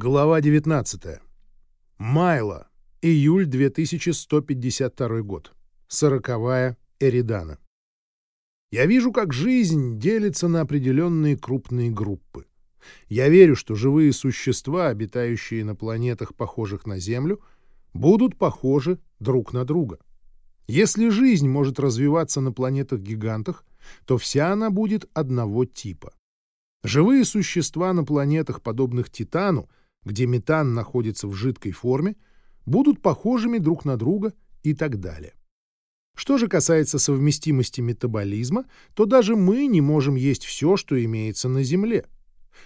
Глава 19. Майло. Июль 2152 год. Сороковая Эридана. Я вижу, как жизнь делится на определенные крупные группы. Я верю, что живые существа, обитающие на планетах, похожих на Землю, будут похожи друг на друга. Если жизнь может развиваться на планетах-гигантах, то вся она будет одного типа. Живые существа на планетах, подобных Титану, где метан находится в жидкой форме, будут похожими друг на друга и так далее. Что же касается совместимости метаболизма, то даже мы не можем есть все, что имеется на Земле.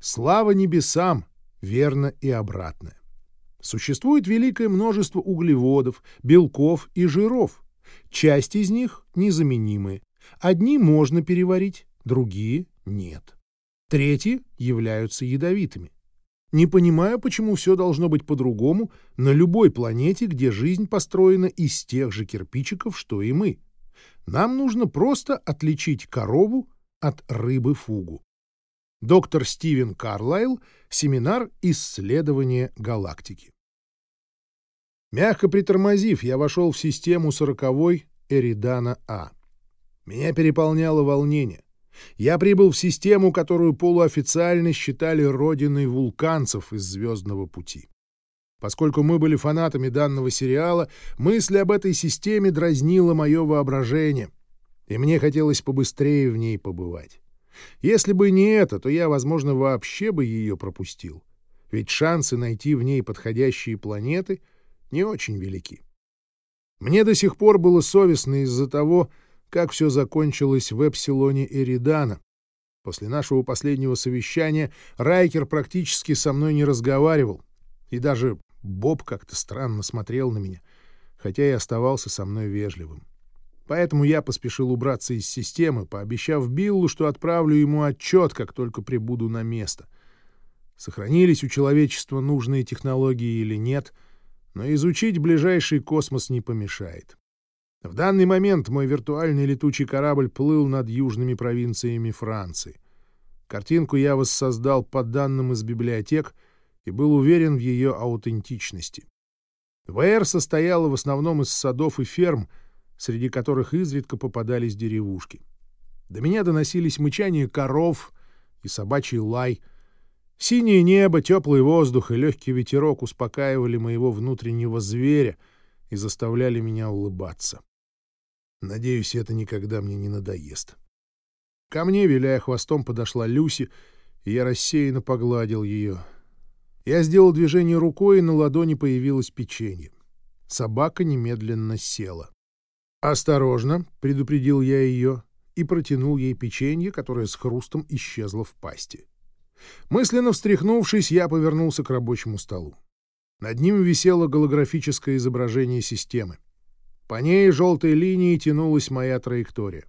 Слава небесам, верно и обратное. Существует великое множество углеводов, белков и жиров. Часть из них незаменимые. Одни можно переварить, другие — нет. Третьи являются ядовитыми. Не понимаю, почему все должно быть по-другому на любой планете, где жизнь построена из тех же кирпичиков, что и мы. Нам нужно просто отличить корову от рыбы-фугу. Доктор Стивен Карлайл. Семинар исследования галактики. Мягко притормозив, я вошел в систему сороковой Эридана А. Меня переполняло волнение. Я прибыл в систему, которую полуофициально считали родиной вулканцев из «Звездного пути». Поскольку мы были фанатами данного сериала, мысль об этой системе дразнила мое воображение, и мне хотелось побыстрее в ней побывать. Если бы не это, то я, возможно, вообще бы ее пропустил, ведь шансы найти в ней подходящие планеты не очень велики. Мне до сих пор было совестно из-за того, как все закончилось в Эпсилоне Эридана. После нашего последнего совещания Райкер практически со мной не разговаривал, и даже Боб как-то странно смотрел на меня, хотя и оставался со мной вежливым. Поэтому я поспешил убраться из системы, пообещав Биллу, что отправлю ему отчет, как только прибуду на место. Сохранились у человечества нужные технологии или нет, но изучить ближайший космос не помешает. В данный момент мой виртуальный летучий корабль плыл над южными провинциями Франции. Картинку я воссоздал по данным из библиотек и был уверен в ее аутентичности. ВР состояла в основном из садов и ферм, среди которых изредка попадались деревушки. До меня доносились мычание коров и собачий лай. Синее небо, теплый воздух и легкий ветерок успокаивали моего внутреннего зверя и заставляли меня улыбаться. Надеюсь, это никогда мне не надоест. Ко мне, виляя хвостом, подошла Люси, и я рассеянно погладил ее. Я сделал движение рукой, и на ладони появилось печенье. Собака немедленно села. «Осторожно!» — предупредил я ее и протянул ей печенье, которое с хрустом исчезло в пасти. Мысленно встряхнувшись, я повернулся к рабочему столу. Над ним висело голографическое изображение системы. По ней желтой линией тянулась моя траектория.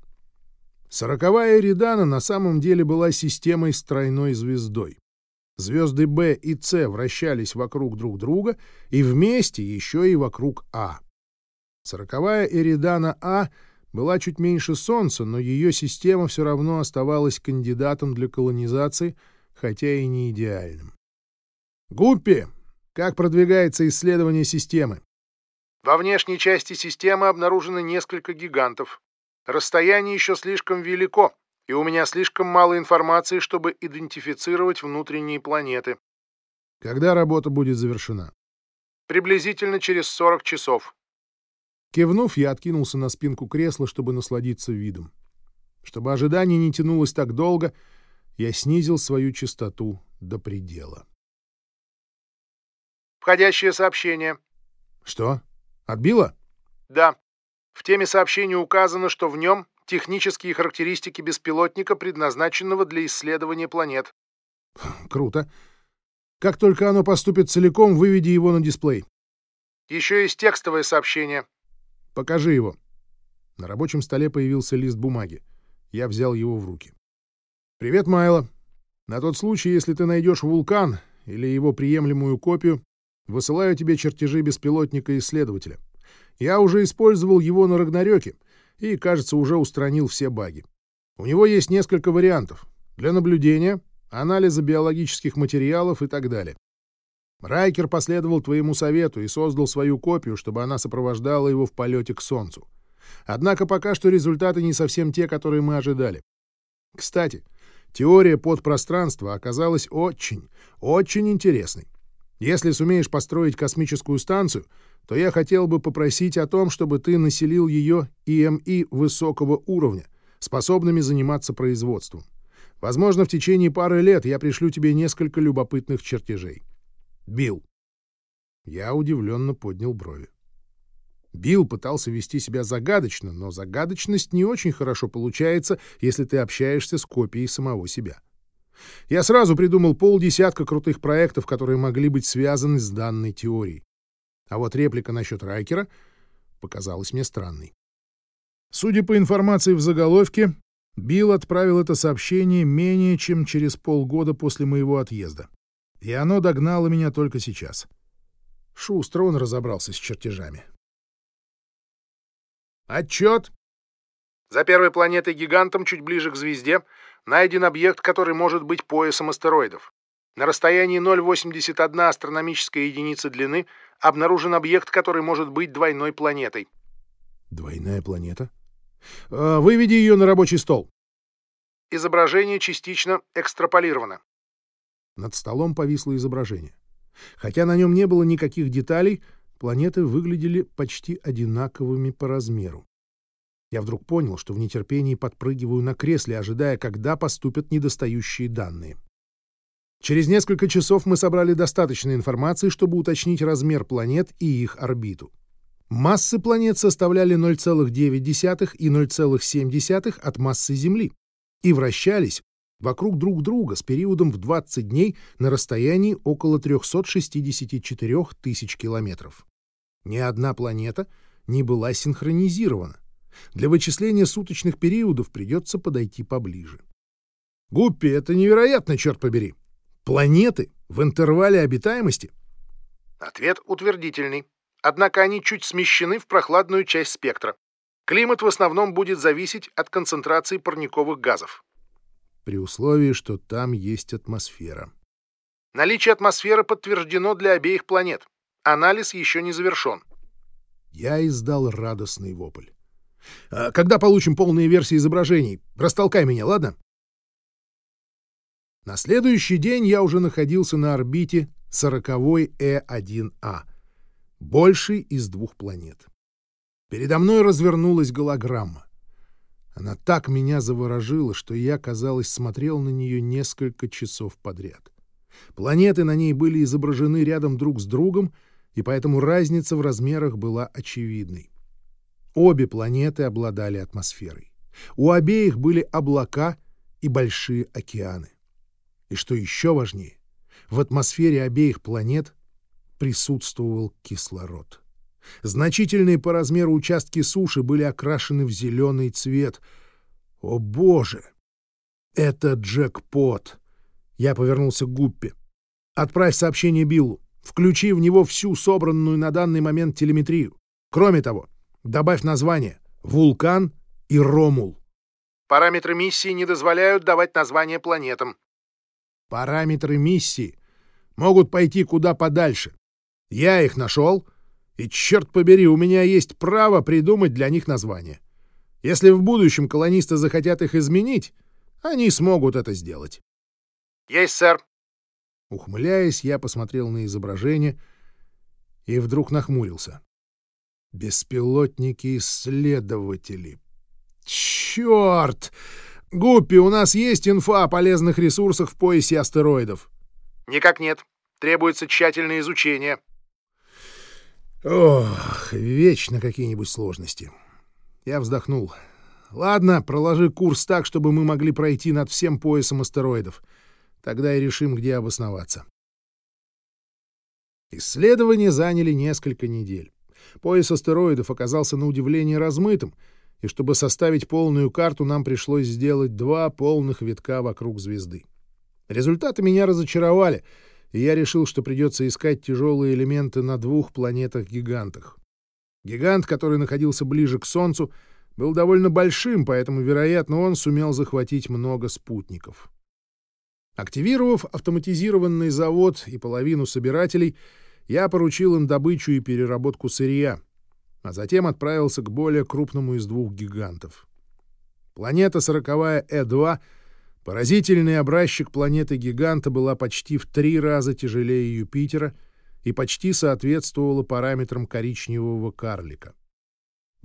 Сороковая Эридана на самом деле была системой с тройной звездой. Звезды Б и С вращались вокруг друг друга и вместе еще и вокруг А. Сороковая Эридана А была чуть меньше Солнца, но ее система все равно оставалась кандидатом для колонизации, хотя и не идеальным. «Гуппи, как продвигается исследование системы?» Во внешней части системы обнаружено несколько гигантов. Расстояние еще слишком велико, и у меня слишком мало информации, чтобы идентифицировать внутренние планеты. Когда работа будет завершена? Приблизительно через 40 часов. Кивнув, я откинулся на спинку кресла, чтобы насладиться видом. Чтобы ожидание не тянулось так долго, я снизил свою частоту до предела. Входящее сообщение. Что? Отбила? Да. В теме сообщения указано, что в нем технические характеристики беспилотника, предназначенного для исследования планет. Круто. Как только оно поступит целиком, выведи его на дисплей. Еще есть текстовое сообщение. Покажи его. На рабочем столе появился лист бумаги. Я взял его в руки. «Привет, Майло. На тот случай, если ты найдешь вулкан или его приемлемую копию, Высылаю тебе чертежи беспилотника-исследователя. Я уже использовал его на Рагнарёке и, кажется, уже устранил все баги. У него есть несколько вариантов для наблюдения, анализа биологических материалов и так далее. Райкер последовал твоему совету и создал свою копию, чтобы она сопровождала его в полете к Солнцу. Однако пока что результаты не совсем те, которые мы ожидали. Кстати, теория подпространства оказалась очень, очень интересной. Если сумеешь построить космическую станцию, то я хотел бы попросить о том, чтобы ты населил ее ИМИ высокого уровня, способными заниматься производством. Возможно, в течение пары лет я пришлю тебе несколько любопытных чертежей. Билл. Я удивленно поднял брови. Билл пытался вести себя загадочно, но загадочность не очень хорошо получается, если ты общаешься с копией самого себя. Я сразу придумал полдесятка крутых проектов, которые могли быть связаны с данной теорией. А вот реплика насчет Райкера показалась мне странной. Судя по информации в заголовке, Билл отправил это сообщение менее чем через полгода после моего отъезда. И оно догнало меня только сейчас. Шустро он разобрался с чертежами. Отчет. За первой планетой-гигантом, чуть ближе к звезде, найден объект, который может быть поясом астероидов. На расстоянии 0,81 астрономическая единица длины обнаружен объект, который может быть двойной планетой. Двойная планета? А, выведи ее на рабочий стол. Изображение частично экстраполировано. Над столом повисло изображение. Хотя на нем не было никаких деталей, планеты выглядели почти одинаковыми по размеру. Я вдруг понял, что в нетерпении подпрыгиваю на кресле, ожидая, когда поступят недостающие данные. Через несколько часов мы собрали достаточно информации, чтобы уточнить размер планет и их орбиту. Массы планет составляли 0,9 и 0,7 от массы Земли и вращались вокруг друг друга с периодом в 20 дней на расстоянии около 364 тысяч километров. Ни одна планета не была синхронизирована. Для вычисления суточных периодов придется подойти поближе. Гуппи, это невероятно, черт побери. Планеты в интервале обитаемости? Ответ утвердительный. Однако они чуть смещены в прохладную часть спектра. Климат в основном будет зависеть от концентрации парниковых газов. При условии, что там есть атмосфера. Наличие атмосферы подтверждено для обеих планет. Анализ еще не завершен. Я издал радостный вопль. А когда получим полные версии изображений, растолкай меня, ладно? На следующий день я уже находился на орбите 40-й Э1А, большей из двух планет. Передо мной развернулась голограмма. Она так меня заворожила, что я, казалось, смотрел на нее несколько часов подряд. Планеты на ней были изображены рядом друг с другом, и поэтому разница в размерах была очевидной. Обе планеты обладали атмосферой. У обеих были облака и большие океаны. И что еще важнее, в атмосфере обеих планет присутствовал кислород. Значительные по размеру участки суши были окрашены в зеленый цвет. О боже! Это джекпот! Я повернулся к Гуппе. Отправь сообщение Биллу. Включи в него всю собранную на данный момент телеметрию. Кроме того, Добавь название «Вулкан» и «Ромул». Параметры миссии не дозволяют давать название планетам. Параметры миссии могут пойти куда подальше. Я их нашел, и, черт побери, у меня есть право придумать для них название. Если в будущем колонисты захотят их изменить, они смогут это сделать. Есть, сэр. Ухмыляясь, я посмотрел на изображение и вдруг нахмурился. Беспилотники-исследователи. Черт! Гуппи, у нас есть инфа о полезных ресурсах в поясе астероидов? Никак нет. Требуется тщательное изучение. Ох, вечно какие-нибудь сложности. Я вздохнул. Ладно, проложи курс так, чтобы мы могли пройти над всем поясом астероидов. Тогда и решим, где обосноваться. Исследования заняли несколько недель. Пояс астероидов оказался на удивление размытым, и чтобы составить полную карту, нам пришлось сделать два полных витка вокруг звезды. Результаты меня разочаровали, и я решил, что придется искать тяжелые элементы на двух планетах-гигантах. Гигант, который находился ближе к Солнцу, был довольно большим, поэтому, вероятно, он сумел захватить много спутников. Активировав автоматизированный завод и половину собирателей, я поручил им добычу и переработку сырья, а затем отправился к более крупному из двух гигантов. Планета сороковая Э2, поразительный образчик планеты-гиганта, была почти в три раза тяжелее Юпитера и почти соответствовала параметрам коричневого карлика.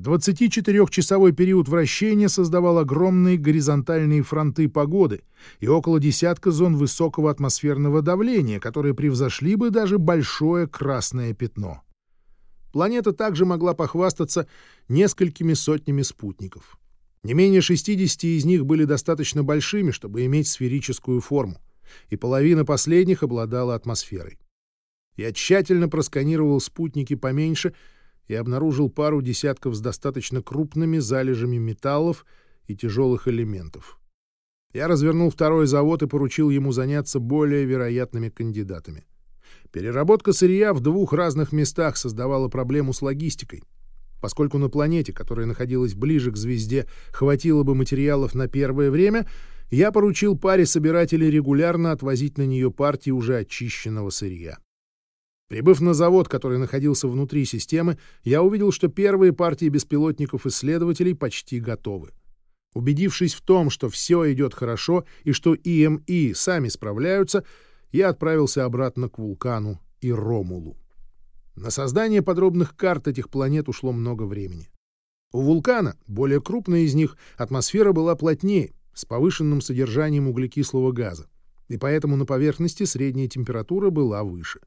24-часовой период вращения создавал огромные горизонтальные фронты погоды и около десятка зон высокого атмосферного давления, которые превзошли бы даже большое красное пятно. Планета также могла похвастаться несколькими сотнями спутников. Не менее 60 из них были достаточно большими, чтобы иметь сферическую форму, и половина последних обладала атмосферой. Я тщательно просканировал спутники поменьше и обнаружил пару десятков с достаточно крупными залежами металлов и тяжелых элементов. Я развернул второй завод и поручил ему заняться более вероятными кандидатами. Переработка сырья в двух разных местах создавала проблему с логистикой. Поскольку на планете, которая находилась ближе к звезде, хватило бы материалов на первое время, я поручил паре собирателей регулярно отвозить на нее партии уже очищенного сырья. Прибыв на завод, который находился внутри системы, я увидел, что первые партии беспилотников-исследователей почти готовы. Убедившись в том, что все идет хорошо и что ИМИ сами справляются, я отправился обратно к вулкану и Ромулу. На создание подробных карт этих планет ушло много времени. У вулкана, более крупной из них, атмосфера была плотнее, с повышенным содержанием углекислого газа, и поэтому на поверхности средняя температура была выше.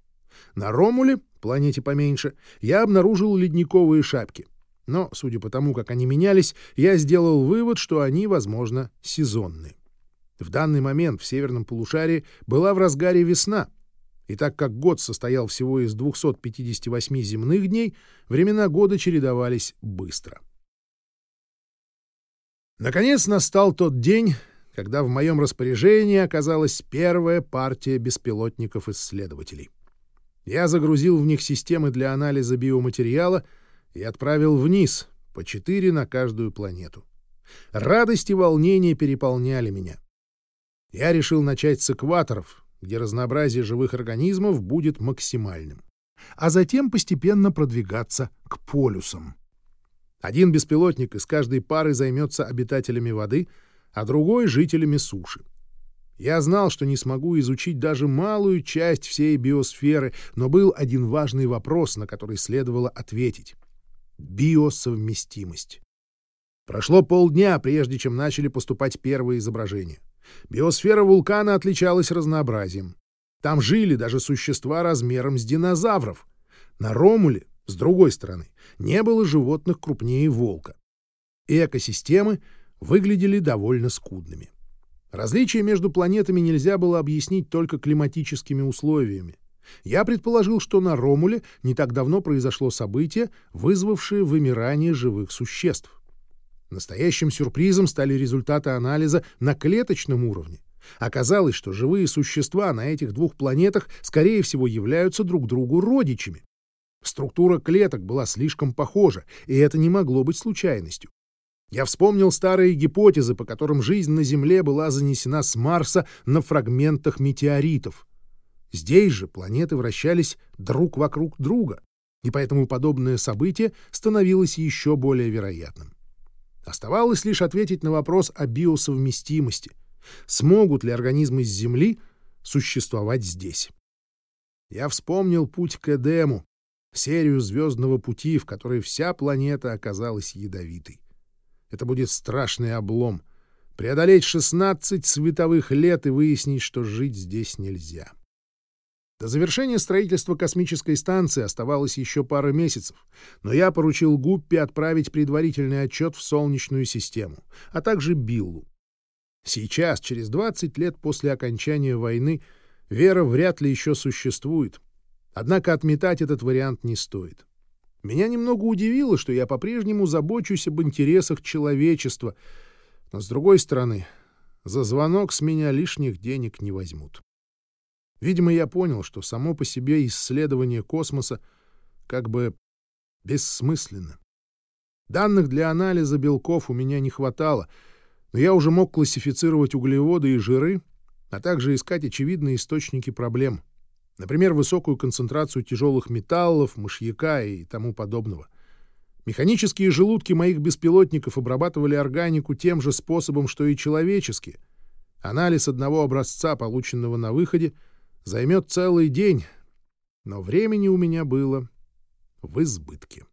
На Ромуле, планете поменьше, я обнаружил ледниковые шапки. Но, судя по тому, как они менялись, я сделал вывод, что они, возможно, сезонные. В данный момент в северном полушарии была в разгаре весна, и так как год состоял всего из 258 земных дней, времена года чередовались быстро. Наконец настал тот день, когда в моем распоряжении оказалась первая партия беспилотников-исследователей. Я загрузил в них системы для анализа биоматериала и отправил вниз, по четыре на каждую планету. Радость и волнение переполняли меня. Я решил начать с экваторов, где разнообразие живых организмов будет максимальным, а затем постепенно продвигаться к полюсам. Один беспилотник из каждой пары займется обитателями воды, а другой — жителями суши. Я знал, что не смогу изучить даже малую часть всей биосферы, но был один важный вопрос, на который следовало ответить — биосовместимость. Прошло полдня, прежде чем начали поступать первые изображения. Биосфера вулкана отличалась разнообразием. Там жили даже существа размером с динозавров. На Ромуле, с другой стороны, не было животных крупнее волка. Экосистемы выглядели довольно скудными. Различия между планетами нельзя было объяснить только климатическими условиями. Я предположил, что на Ромуле не так давно произошло событие, вызвавшее вымирание живых существ. Настоящим сюрпризом стали результаты анализа на клеточном уровне. Оказалось, что живые существа на этих двух планетах, скорее всего, являются друг другу родичами. Структура клеток была слишком похожа, и это не могло быть случайностью. Я вспомнил старые гипотезы, по которым жизнь на Земле была занесена с Марса на фрагментах метеоритов. Здесь же планеты вращались друг вокруг друга, и поэтому подобное событие становилось еще более вероятным. Оставалось лишь ответить на вопрос о биосовместимости. Смогут ли организмы с Земли существовать здесь? Я вспомнил путь к Эдему, серию звездного пути, в которой вся планета оказалась ядовитой. Это будет страшный облом. Преодолеть 16 световых лет и выяснить, что жить здесь нельзя. До завершения строительства космической станции оставалось еще пара месяцев, но я поручил Гуппи отправить предварительный отчет в Солнечную систему, а также Биллу. Сейчас, через 20 лет после окончания войны, вера вряд ли еще существует. Однако отметать этот вариант не стоит. Меня немного удивило, что я по-прежнему забочусь об интересах человечества, но, с другой стороны, за звонок с меня лишних денег не возьмут. Видимо, я понял, что само по себе исследование космоса как бы бессмысленно. Данных для анализа белков у меня не хватало, но я уже мог классифицировать углеводы и жиры, а также искать очевидные источники проблем, например, высокую концентрацию тяжелых металлов, мышьяка и тому подобного. Механические желудки моих беспилотников обрабатывали органику тем же способом, что и человеческие. Анализ одного образца, полученного на выходе, займет целый день, но времени у меня было в избытке.